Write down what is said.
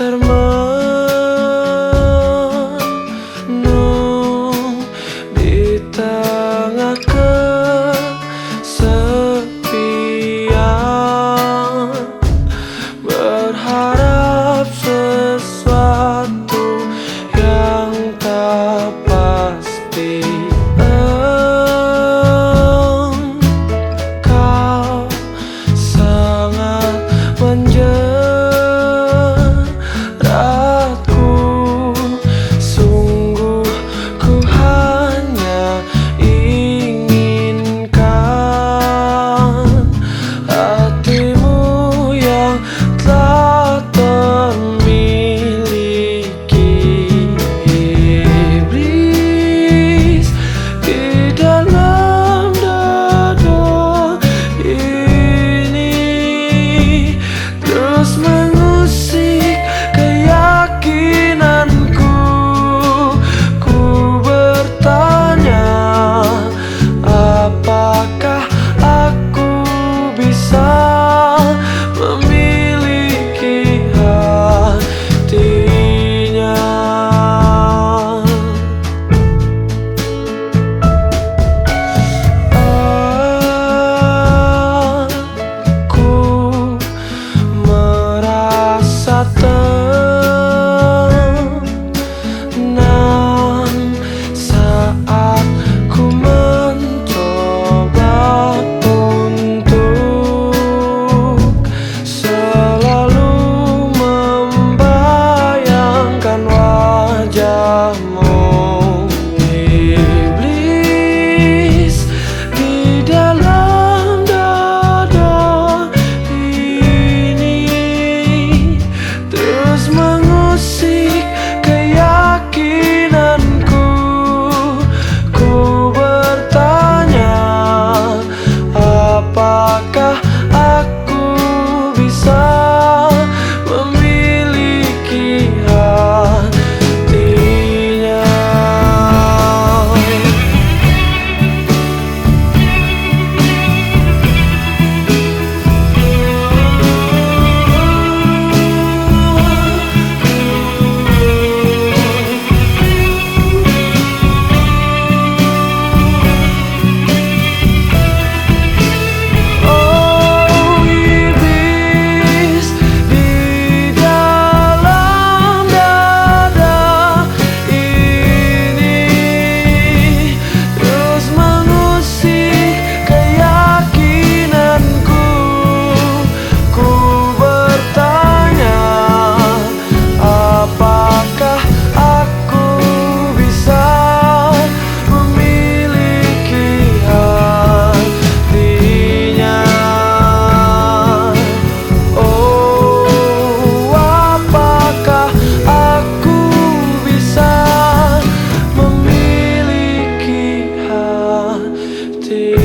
estar mal. Yeah. see